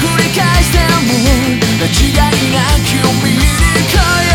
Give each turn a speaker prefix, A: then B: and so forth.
A: 繰り返しても間違いなきを見に来い